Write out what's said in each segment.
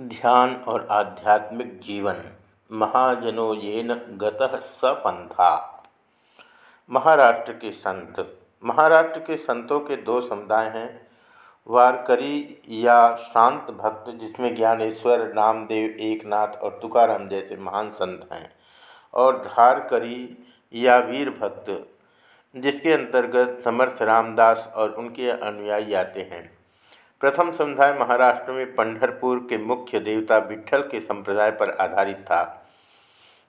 ध्यान और आध्यात्मिक जीवन, महाजनो येन गतः सपंथा महाराष्ट्र के संत। महाराष्ट्र के संतों के दो समुदाय हैं, वारकरी या शांत भक्त, जिसमें ज्ञानेश्वर नामदेव एकनाथ और तुकाराम जैसे महान संत हैं, और धारकरी या वीर भक्त, जिसके अंतर्गत समर्थ रामदास और उनके अनुयायी आते हैं। प्रथम समुदाय महाराष्ट्र में पंढरपुर के मुख्य देवता विठल के संप्रदाय पर आधारित था।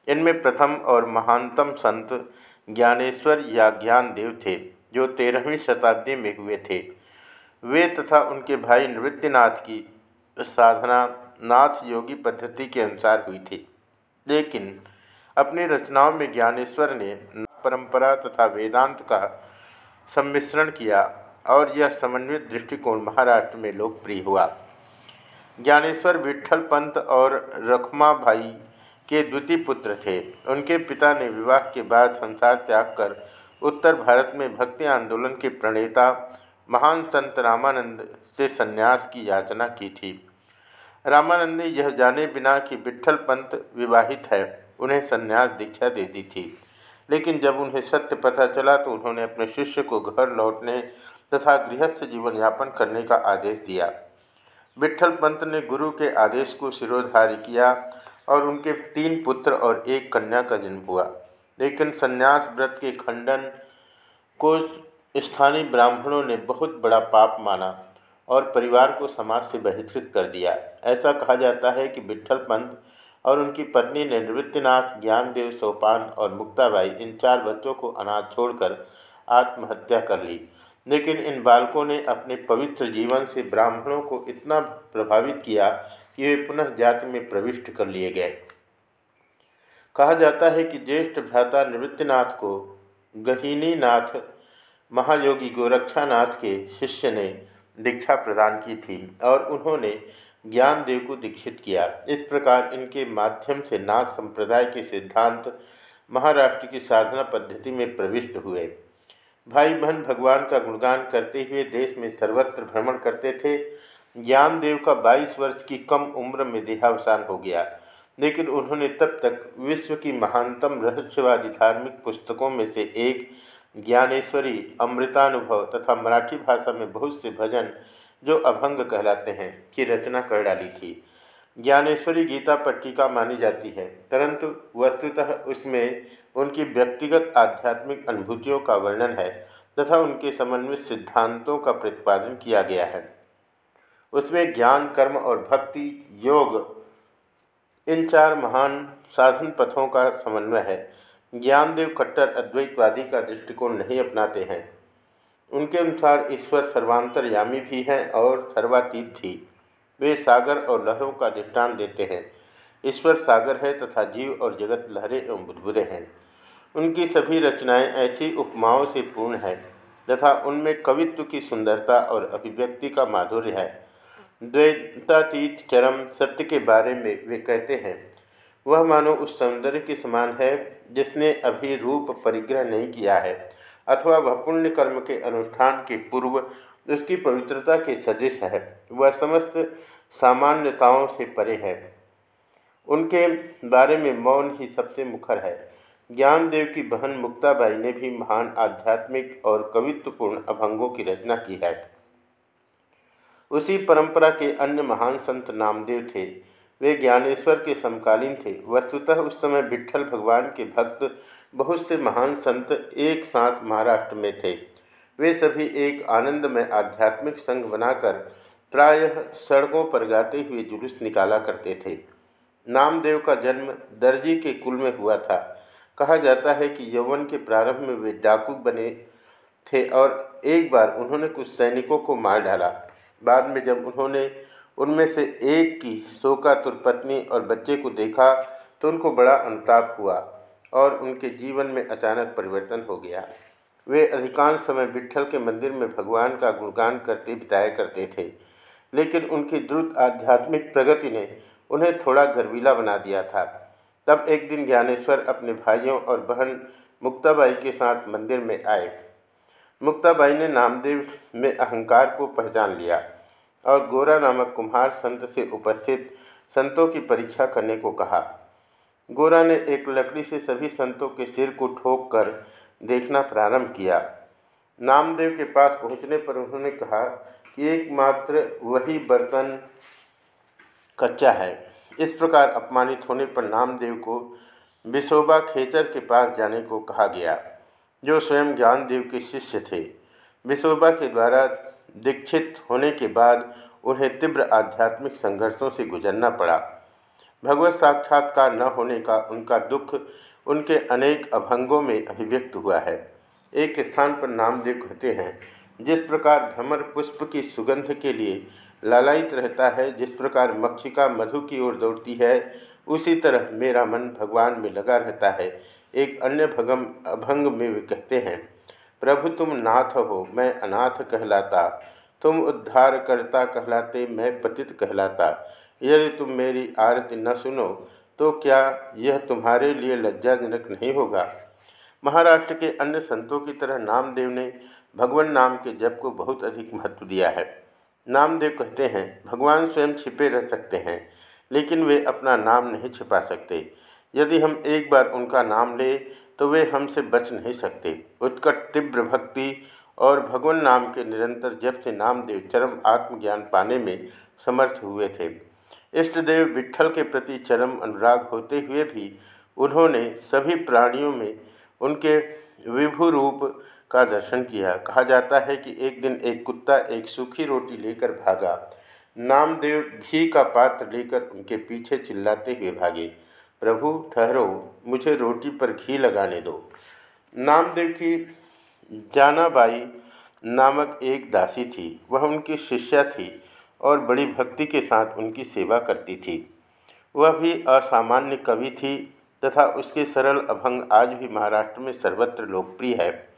इनमें प्रथम और महानतम संत ज्ञानेश्वर या ज्ञानदेव थे, जो तेरहवीं शताब्दी में हुए थे। वे तथा उनके भाई नृत्यनाथ की साधना नाथ योगी पद्धति के अनुसार हुई थी। लेकिन अपनी रचनाओं में ज्ञानेश्वर ने परंपरा तथा वेदांत का सम्मिश्रण किया और यह समन्वित दृष्टिकोण महाराष्ट्र में लोकप्रिय हुआ। ज्ञानेश्वर विठल पंत और रखमा भाई के द्वितीय पुत्र थे। उनके पिता ने विवाह के बाद संसार त्याग कर उत्तर भारत में भक्ति आंदोलन के प्रणेता महान संत रामानंद से संन्यास की याचना की थी। रामानंद ने यह जाने बिना कि विठल पंत विवाहित है, उन्हें संन्यास दीक्षा दे दी थी। लेकिन जब उन्हें सत्य पता चला तो उन्होंने अपने शिष्य को घर लौटने तथा गृहस्थ जीवन यापन करने का आदेश दिया। विठल पंत ने गुरु के आदेश को सिरोधार्य किया और उनके तीन पुत्र और एक कन्या का जन्म हुआ। लेकिन संन्यास व्रत के खंडन को स्थानीय ब्राह्मणों ने बहुत बड़ा पाप माना और परिवार को समाज से बहिष्कृत कर दिया। ऐसा कहा जाता है कि विठल पंत और उनकी पत्नी ने नृत्यनाथ ज्ञानदेव, सोपान और मुक्ताबाई इन चार बच्चों को अनाथ छोड़कर आत्महत्या कर ली। लेकिन इन बालकों ने अपने पवित्र जीवन से ब्राह्मणों को इतना प्रभावित किया कि वे पुनः जाति में प्रविष्ट कर लिए गए। कहा जाता है कि ज्येष्ठ भ्राता निवृत्तिनाथ को गहिनीनाथ महायोगी गोरक्षानाथ के शिष्य ने दीक्षा प्रदान की थी और उन्होंने ज्ञानदेव को दीक्षित किया। इस प्रकार इनके माध्यम से नाथ संप्रदाय के सिद्धांत महाराष्ट्र की साधना पद्धति में प्रविष्ट हुए। भाई बहन भगवान का गुणगान करते हुए देश में सर्वत्र भ्रमण करते थे। ज्ञानदेव का 22 वर्ष की कम उम्र में देहावसान हो गया। लेकिन उन्होंने तब तक विश्व की महानतम रहस्यवादी धार्मिक पुस्तकों में से एक, ज्ञानेश्वरी, अमृतानुभव तथा मराठी भाषा में बहुत से भजन, जो अभंग कहलाते हैं, की रचना कर डाली थी। ज्ञानेश्वरी गीता पट्टिका मानी जाती है, परंतु वस्तुतः उसमें उनकी व्यक्तिगत आध्यात्मिक अनुभूतियों का वर्णन है तथा उनके समन्वित सिद्धांतों का प्रतिपादन किया गया है। उसमें ज्ञान, कर्म और भक्ति, योग, इन चार महान साधन पथों का समन्वय है। ज्ञानदेव कट्टर अद्वैतवादी का दृष्टिकोण नहीं अपनाते हैं। उनके अनुसार ईश्वर सर्वांतरयामी भी हैं और सर्वातीत भी। वे सागर और लहरों का दृष्टान देते हैं। ईश्वर सागर है तथा जीव और जगत लहरें एवं बुदबुदे हैं। उनकी सभी रचनाएँ ऐसी उपमाओं से पूर्ण है, तथा उनमें कवित्व की सुंदरता और अभिव्यक्ति का माधुर्य है। द्वैतातीत चरम सत्य के बारे में वे कहते हैं, वह मानो उस सौंदर्य के समान है जिसने अभी रूप परिग्रह नहीं किया है, अथवा वह पुण्य कर्म के अनुष्ठान के पूर्व उसकी पवित्रता के सदृश है। वह समस्त सामान्यताओं से परे है। उनके बारे में मौन ही सबसे मुखर है। ज्ञानदेव की बहन मुक्ताबाई ने भी महान आध्यात्मिक और कवित्वपूर्ण अभंगों की रचना की है। उसी परंपरा के अन्य महान संत नामदेव थे। वे ज्ञानेश्वर के समकालीन थे। वस्तुतः उस समय विठल भगवान के भक्त बहुत से महान संत एक साथ महाराष्ट्र में थे। वे सभी एक आनंदमय आध्यात्मिक संघ बनाकर प्रायः सड़कों पर गाते हुए जुलूस निकाला करते थे। नामदेव का जन्म दर्जी के कुल में हुआ था। कहा जाता है कि यौवन के प्रारंभ में वे डाकू बने थे और एक बार उन्होंने कुछ सैनिकों को मार डाला। बाद में जब उन्होंने उनमें से एक की शोकातुर पत्नी और बच्चे को देखा तो उनको बड़ा अनुताप हुआ और उनके जीवन में अचानक परिवर्तन हो गया। वे अधिकांश समय विट्ठल के मंदिर में भगवान का गुणगान करते बिताया करते थे, लेकिन उनकी द्रुत आध्यात्मिक प्रगति ने उन्हें थोड़ा गर्वीला बना दिया था। तब एक दिन ज्ञानेश्वर अपने भाइयों और बहन मुक्ताबाई के साथ मंदिर में आए। मुक्ताबाई ने नामदेव में अहंकार को पहचान लिया और गोरा नामक कुम्हार संत से उपस्थित संतों की परीक्षा करने को कहा। गोरा ने एक लकड़ी से सभी संतों के सिर को ठोक कर देखना प्रारंभ किया। नामदेव के पास पहुँचने पर उन्होंने कहा कि एकमात्र वही बर्तन कच्चा है। इस प्रकार अपमानित होने पर नामदेव को बिशोबा खेचर के पास जाने को कहा गया, जो स्वयं ज्ञानदेव के शिष्य थे। बिशोबा के द्वारा दीक्षित होने के बाद उन्हें तीव्र आध्यात्मिक संघर्षों से गुजरना पड़ा। भगवत साक्षात्कार न होने का उनका दुख उनके अनेक अभंगों में अभिव्यक्त हुआ है। एक स्थान पर नामदेव कहते हैं, जिस प्रकार भ्रमर पुष्प की सुगंध के लिए लालायित रहता है, जिस प्रकार मक्षिका मधु की ओर दौड़ती है, उसी तरह मेरा मन भगवान में लगा रहता है। एक अन्य भगम अभंग में वे कहते हैं, प्रभु तुम नाथ हो, मैं अनाथ कहलाता। तुम उद्धार करता कहलाते, मैं पतित कहलाता। यदि तुम मेरी आरती न सुनो तो क्या यह तुम्हारे लिए लज्जाजनक नहीं होगा? महाराष्ट्र के अन्य संतों की तरह नामदेव ने भगवान नाम के जप को बहुत अधिक महत्व दिया है। नामदेव कहते हैं, भगवान स्वयं छिपे रह सकते हैं, लेकिन वे अपना नाम नहीं छिपा सकते। यदि हम एक बार उनका नाम ले तो वे हमसे बच नहीं सकते। उत्कट, तीव्र भक्ति और भगवान नाम के निरंतर जप से नामदेव चरम आत्मज्ञान पाने में समर्थ हुए थे। इष्टदेव विठल के प्रति चरम अनुराग होते हुए भी उन्होंने सभी प्राणियों में उनके विभु रूप का दर्शन किया। कहा जाता है कि एक दिन एक कुत्ता एक सूखी रोटी लेकर भागा। नामदेव घी का पात्र लेकर उनके पीछे चिल्लाते हुए भागे। प्रभु, ठहरो, मुझे रोटी पर घी लगाने दो। नामदेव की जानाबाई नामक एक दासी थी। वह उनकी शिष्या थी और बड़ी भक्ति के साथ उनकी सेवा करती थी। वह भी असामान्य कवि थी तथा उसके सरल अभंग आज भी महाराष्ट्र में सर्वत्र लोकप्रिय है।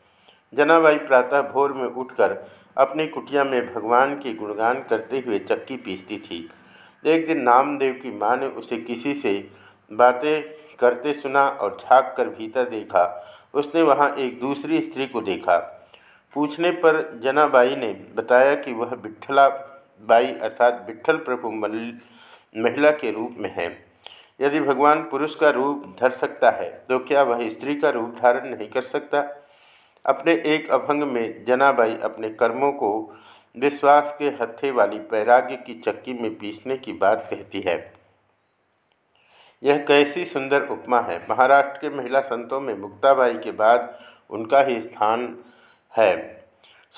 जनाबाई प्रातः भोर में उठकर अपनी कुटिया में भगवान की गुणगान करते हुए चक्की पीसती थी। एक दिन नामदेव की माँ ने उसे किसी से बातें करते सुना और झाँक कर भीतर देखा। उसने वहाँ एक दूसरी स्त्री को देखा। पूछने पर जनाबाई ने बताया कि वह बिठला बाई अर्थात बिठल प्रभु महिला के रूप में है। यदि भगवान पुरुष का रूप धर सकता है तो क्या वह स्त्री का रूप धारण नहीं कर सकता? अपने एक अभंग में जनाबाई अपने कर्मों को विश्वास के हत्थे वाली पैराग्य की चक्की में पीसने की बात कहती है। यह कैसी सुंदर उपमा है। महाराष्ट्र के महिला संतों में मुक्ताबाई के बाद उनका ही स्थान है।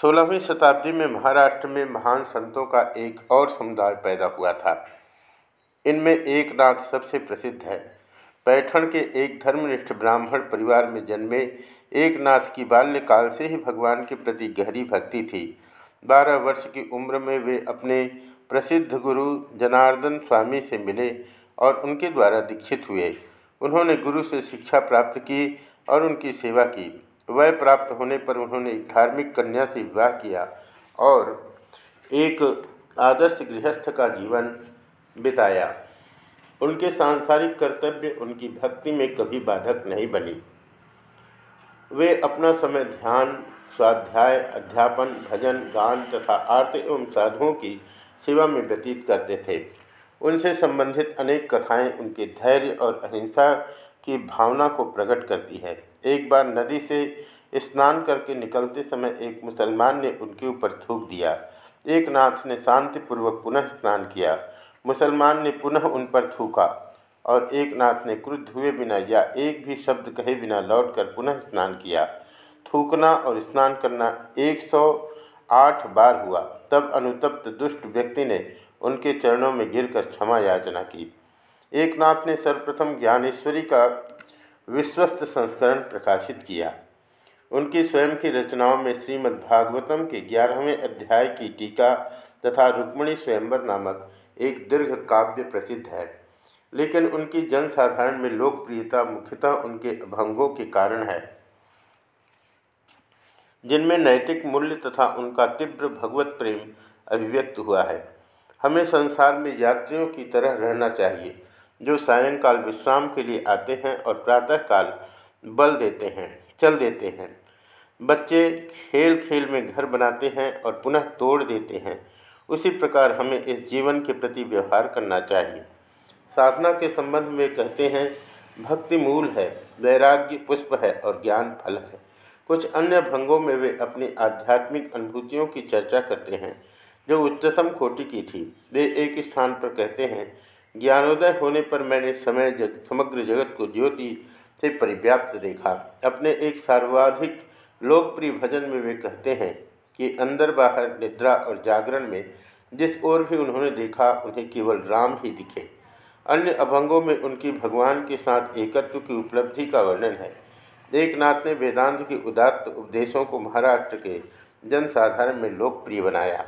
सोलहवीं शताब्दी में महाराष्ट्र में महान संतों का एक और समुदाय पैदा हुआ था। इनमें एक नाथ सबसे प्रसिद्ध है। पैठण के एक धर्मनिष्ठ ब्राह्मण परिवार में जन्मे एक नाथ की बाल्यकाल से ही भगवान के प्रति गहरी भक्ति थी। बारह वर्ष की उम्र में वे अपने प्रसिद्ध गुरु जनार्दन स्वामी से मिले और उनके द्वारा दीक्षित हुए। उन्होंने गुरु से शिक्षा प्राप्त की और उनकी सेवा की। वह प्राप्त होने पर उन्होंने एक धार्मिक कन्या से विवाह किया और एक आदर्श गृहस्थ का जीवन बिताया। उनके सांसारिक कर्तव्य उनकी भक्ति में कभी बाधक नहीं बनी। वे अपना समय ध्यान, स्वाध्याय, अध्यापन, भजन, गान तथा आरती एवं साधुओं की सेवा में व्यतीत करते थे। उनसे संबंधित अनेक कथाएँ उनके धैर्य और अहिंसा की भावना को प्रकट करती है। एक बार नदी से स्नान करके निकलते समय एक मुसलमान ने उनके ऊपर थूक दिया। एक नाथ ने शांतिपूर्वक पुनः स्नान किया। मुसलमान ने पुनः उन पर थूका और एक नाथ ने क्रुद्ध हुए बिना या एक भी शब्द कहे बिना लौटकर पुनः स्नान किया। थूकना और स्नान करना 108 बार हुआ। तब अनुतप्त दुष्ट व्यक्ति ने उनके चरणों में गिरकर क्षमा याचना की। एक नाथ ने सर्वप्रथम ज्ञानेश्वरी का विश्वस्त संस्करण प्रकाशित किया। उनकी स्वयं की रचनाओं में श्रीमद्भागवतम के ग्यारहवें अध्याय की टीका तथा रुक्मणी स्वयंवर नामक एक दीर्घ काव्य प्रसिद्ध है। लेकिन उनकी जनसाधारण में लोकप्रियता मुख्यतः उनके अभंगों के कारण है। जिनमें नैतिक मूल्य तथा उनका तीव्र भगवत प्रेम अभिव्यक्त हुआ है। हमें संसार में यात्रियों की तरह रहना चाहिए, जो सायंकाल विश्राम के लिए आते हैं और प्रातःकाल बल देते हैं, चल देते हैं। बच्चे खेल खेल में घर बनाते हैं और पुनः तोड़ देते हैं। उसी प्रकार हमें इस जीवन के प्रति व्यवहार करना चाहिए। साधना के संबंध में कहते हैं, भक्ति मूल है, वैराग्य पुष्प है और ज्ञान फल है। कुछ अन्य भंगों में वे अपनी आध्यात्मिक अनुभूतियों की चर्चा करते हैं। जो उच्चतम कोटि की थी, वे एक स्थान पर कहते हैं, ज्ञानोदय होने पर मैंने समय जग, समग्र जगत को ज्योति से परिव्याप्त देखा। अपने एक सर्वाधिक लोकप्रिय भजन में वे कहते हैं कि अंदर बाहर निद्रा और जागरण में जिस ओर भी उन्होंने देखा, उन्हें केवल राम ही दिखे। अन्य अभंगों में उनकी भगवान के साथ एकत्व की उपलब्धि का वर्णन है। एकनाथ ने वेदांत के उदात्त उपदेशों को महाराष्ट्र के जनसाधारण में लोकप्रिय बनाया।